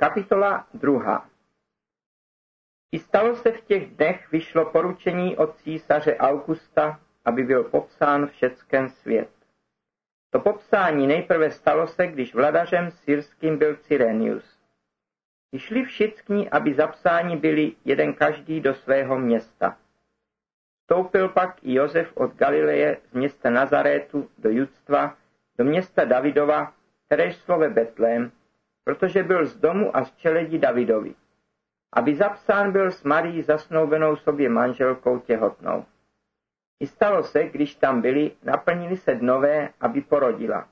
Kapitola 2. I stalo se v těch dnech, vyšlo poručení od císaře Augusta, aby byl popsán všecken svět. To popsání nejprve stalo se, když vladařem syrským byl Cyrenius. Vyšli všichni, aby zapsáni byli jeden každý do svého města. Vstoupil pak i Josef od Galileje z města Nazarétu do Judstva, do města Davidova, které šlo ve Betlém, protože byl z domu a z čeledí Davidovi. Aby zapsán byl s Marí zasnoubenou sobě manželkou těhotnou. I stalo se, když tam byli, naplnili se dnové, aby porodila.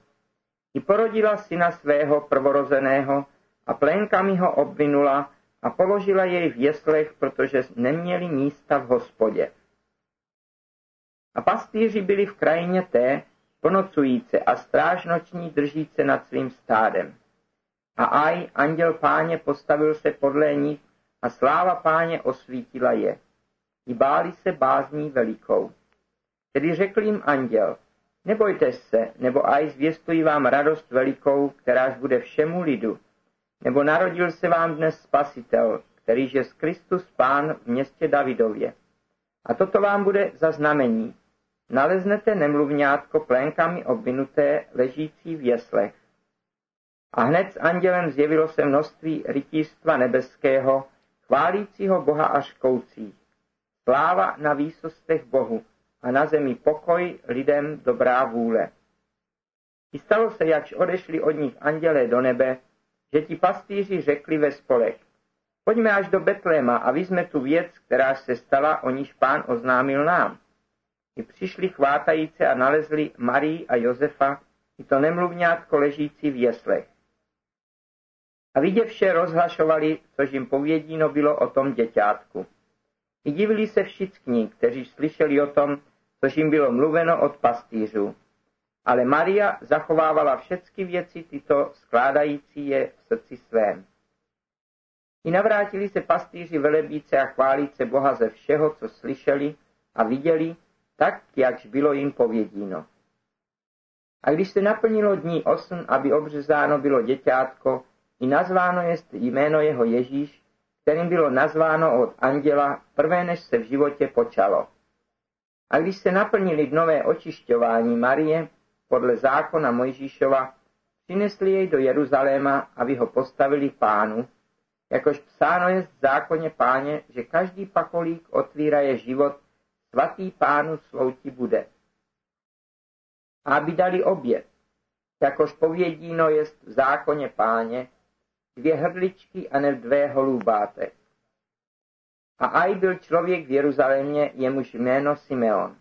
I porodila syna svého prvorozeného a plénkami ho obvinula a položila jej v jeslech, protože neměli místa v hospodě. A pastýři byli v krajině té, ponocujíce a strážnoční držíce nad svým stádem. A aj anděl páně postavil se podle nich a sláva páně osvítila je. I báli se bázní velikou. Tedy řekl jim anděl, nebojte se, nebo aj zvěstují vám radost velikou, kteráž bude všemu lidu. Nebo narodil se vám dnes spasitel, kterýž je z Kristus pán v městě Davidově. A toto vám bude za znamení. Naleznete nemluvňátko plénkami obvinuté, ležící v jeslech. A hned s andělem zjevilo se množství rytířstva nebeského, chválícího Boha a škoucí. Sláva na výsostech Bohu a na zemi pokoj lidem dobrá vůle. I stalo se, jakž odešli od nich andělé do nebe, že ti pastýři řekli ve spolek, pojďme až do Betléma a vyzme tu věc, která se stala, o níž pán oznámil nám. I přišli chvátajíce a nalezli Marii a Josefa, i to nemluvňátko ležící v jeslech. A vidě vše rozhlašovali, což jim povědíno bylo o tom děťátku. I divili se všichni, kteří slyšeli o tom, což jim bylo mluveno od pastýřů. Ale Maria zachovávala všechny věci tyto, skládající je v srdci svém. I navrátili se pastýři velebíce a chválíce Boha ze všeho, co slyšeli a viděli, tak, jakž bylo jim povědíno. A když se naplnilo dní osm, aby obřezáno bylo děťátko, i nazváno jest jméno jeho Ježíš, kterým bylo nazváno od anděla prvé, než se v životě počalo. A když se naplnili dnové očišťování Marie, podle zákona Mojžíšova, přinesli jej do Jeruzaléma, aby ho postavili pánu, jakož psáno je v zákoně páně, že každý pakolík otvírá je život, svatý pánu slouti bude. A aby dali oběd, jakož povědíno jest v zákoně páně, dvě hrdličky a ne dvě holubátek. A aj byl člověk v Jeruzalémě, jemuž jméno Simeon.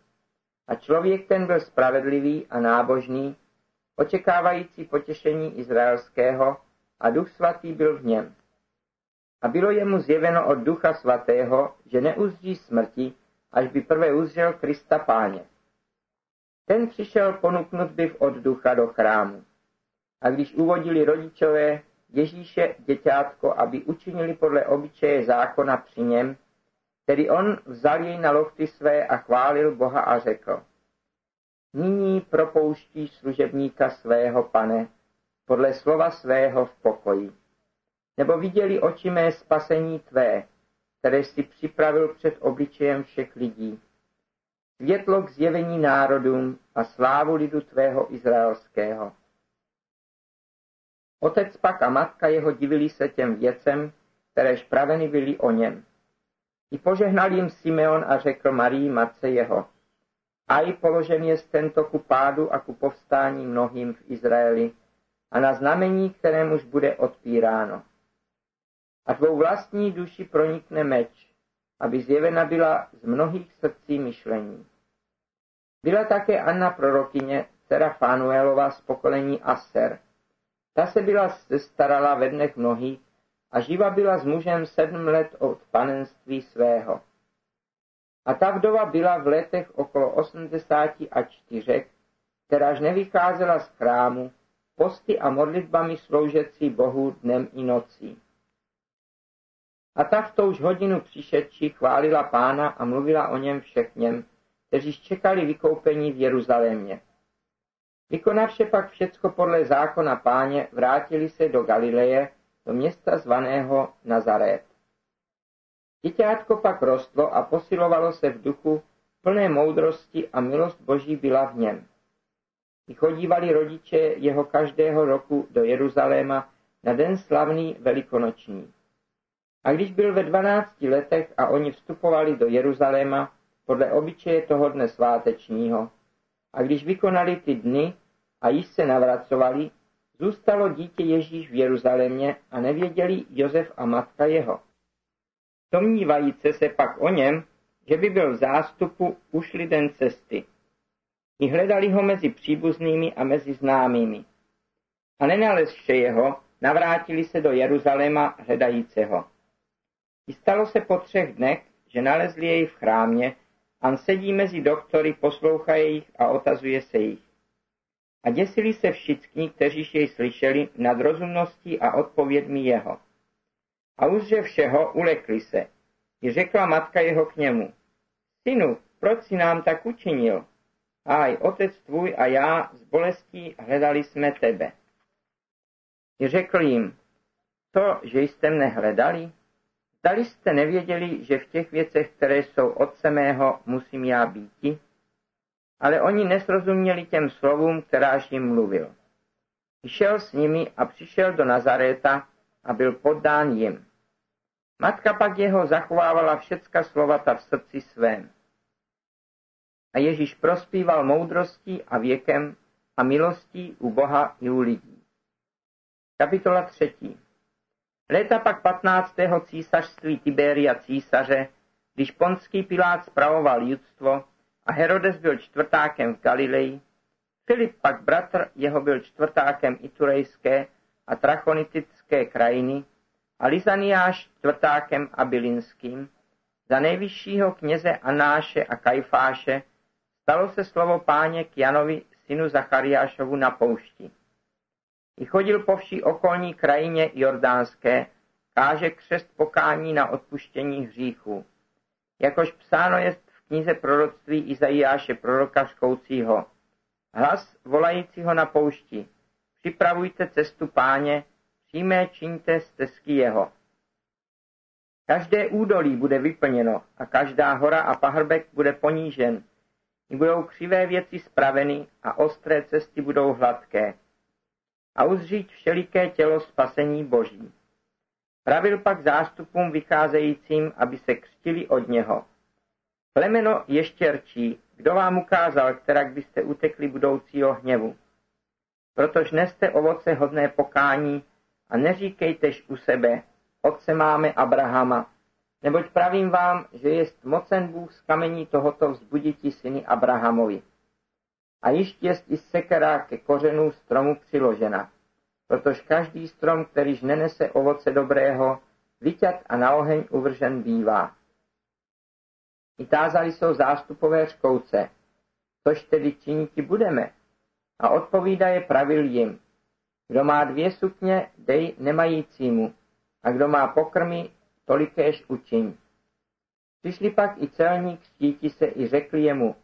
A člověk ten byl spravedlivý a nábožný, očekávající potěšení izraelského a duch svatý byl v něm. A bylo jemu zjeveno od ducha svatého, že neuzdí smrti, až by prvé uzřel Krista páně. Ten přišel ponuknut bych od ducha do chrámu. A když uvodili rodičové Ježíše děťátko, aby učinili podle obyčeje zákona při něm, tedy on vzal jej na lohty své a chválil Boha a řekl, nyní propouští služebníka svého pane podle slova svého v pokoji. Nebo viděli oči mé spasení tvé, které si připravil před obličejem všech lidí. Světlo k zjevení národům a slávu lidu tvého izraelského. Otec pak a matka jeho divili se těm věcem, které praveny byly o něm. I požehnal jim Simeon a řekl Marii matce jeho, a i položen je tento ku pádu a ku povstání mnohým v Izraeli a na znamení, kterémuž bude odpíráno. A tvou vlastní duši pronikne meč, aby zjevena byla z mnohých srdcí myšlení. Byla také Anna prorokyně, dcera Fanuelova z pokolení Aser, ta se byla starala ve dnech mnohých a živa byla s mužem sedm let od panenství svého. A ta vdova byla v letech okolo osmdesáti a čtyřek, kteráž nevycházela z chrámu, posty a modlitbami sloužecí Bohu dnem i nocí. A ta v touž hodinu přišedší chválila pána a mluvila o něm všechněm, kteří čekali vykoupení v Jeruzalémě. Vykonavše pak všecko podle zákona páně, vrátili se do Galileje do města zvaného Nazarét. Děťátko pak rostlo a posilovalo se v duchu, plné moudrosti a milost Boží byla v něm. Vychodívali rodiče jeho každého roku do Jeruzaléma na den slavný velikonoční. A když byl ve dvanácti letech a oni vstupovali do Jeruzaléma podle obyčeje toho dne svátečního, a když vykonali ty dny a již se navracovali, zůstalo dítě Ježíš v Jeruzalémě a nevěděli Josef a matka jeho. Domnívajíce se pak o něm, že by byl v zástupu, ušli den cesty. I hledali ho mezi příbuznými a mezi známými. A nenalezše jeho, navrátili se do Jeruzaléma hledajíceho. I stalo se po třech dnech, že nalezli jej v chrámě, a sedí mezi doktory, poslouchají jich a otazuje se jich. A děsili se všichni, kteří jej slyšeli nad rozumností a odpovědmi jeho. A uzře všeho ulekli se. I řekla matka jeho k němu, synu, proč si nám tak učinil? Aj, otec tvůj a já z bolestí hledali jsme tebe. I řekl jim, to, že jste mne hledali? Zdali jste nevěděli, že v těch věcech, které jsou otce mého, musím já býti? Ale oni nesrozuměli těm slovům, kteráž jim mluvil. Šel s nimi a přišel do Nazaréta a byl poddán jim. Matka pak jeho zachovávala všecka slovata v srdci svém. A Ježíš prospíval moudrostí a věkem a milostí u Boha i u lidí. Kapitola třetí. Léta pak 15. císařství Tiberia císaře, když ponský Pilát spravoval judstvo a Herodes byl čtvrtákem v Galileji, Filip pak bratr jeho byl čtvrtákem Iturejské a Trachonitické krajiny a Lizaniáš čtvrtákem Abilinským, za nejvyššího kněze Anáše a Kajfáše stalo se slovo páně k Janovi, synu Zachariášovu na poušti. I chodil po vší okolní krajině jordánské, káže křest pokání na odpuštění hříchů. Jakož psáno je v knize proroctví Izajáše proroka škoucího. Hlas volajícího na poušti. Připravujte cestu páně, přímé čiňte stezky jeho. Každé údolí bude vyplněno a každá hora a pahrbek bude ponížen. I budou křivé věci spraveny a ostré cesty budou hladké a uzřít všeliké tělo spasení Boží. Pravil pak zástupům vycházejícím, aby se křtili od něho. Plemeno ještěrčí, kdo vám ukázal, kterak byste utekli budoucího hněvu. Protože neste ovoce hodné pokání a neříkejtež u sebe, otce máme Abrahama, neboť pravím vám, že jest mocen Bůh z kamení tohoto vzbuditi syny Abrahamovi a již jest i sekera ke kořenu stromu přiložena. Protože každý strom, kterýž nenese ovoce dobrého, vyťat a na oheň uvržen bývá. I tázali jsou zástupové škouce, což tedy činiti budeme. A odpovídá je pravil jim, kdo má dvě sukně, dej nemajícímu, a kdo má pokrmy, tolikéž učiň. Přišli pak i celník štíti se i řekli jemu,